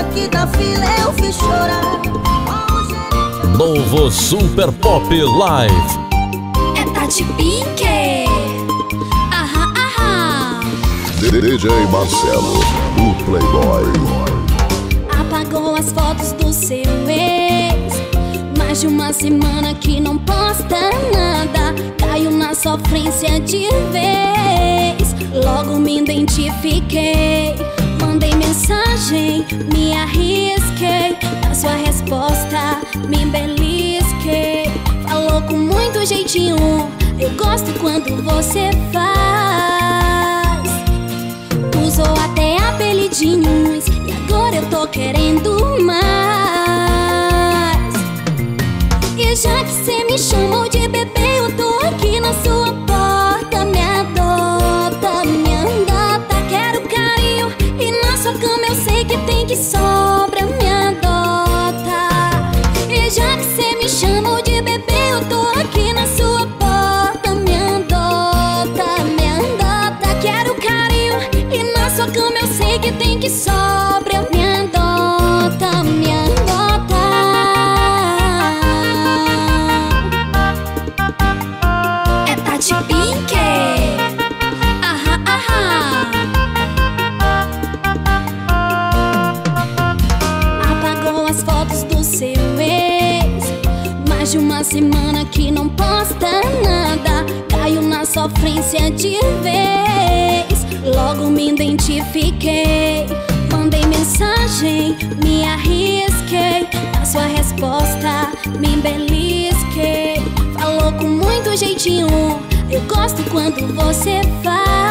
que da fila eu fiz chorar. Novo Super Pop Live. É Tati Pink. Aham, aham. DJ Marcelo, o Playboy. Apagou as fotos do seu ex. Mais de uma semana que não posta nada. Caiu na sofrência de vez. Logo me identifiquei. Mensagem, me arrisquei. Na sua resposta, me belisquei. Falou com muito jeitinho. Eu gosto quando você faz. Usou até apelidinhos E agora eu tô querendo mais E já que cê me chamou de bebê que sobra Me adota. E já que cê me chamou de bebê Eu tô aqui na sua porta Me andota, me andota Quero carinho E na sua cama eu sei que tem que sobra de uma semana que não posta nada. Caiu na sofrência de vez. Logo me identifiquei. Mandei mensagem, me arrisquei. Na sua resposta, me belisquei. Falou com muito jeitinho. Eu gosto quando você faz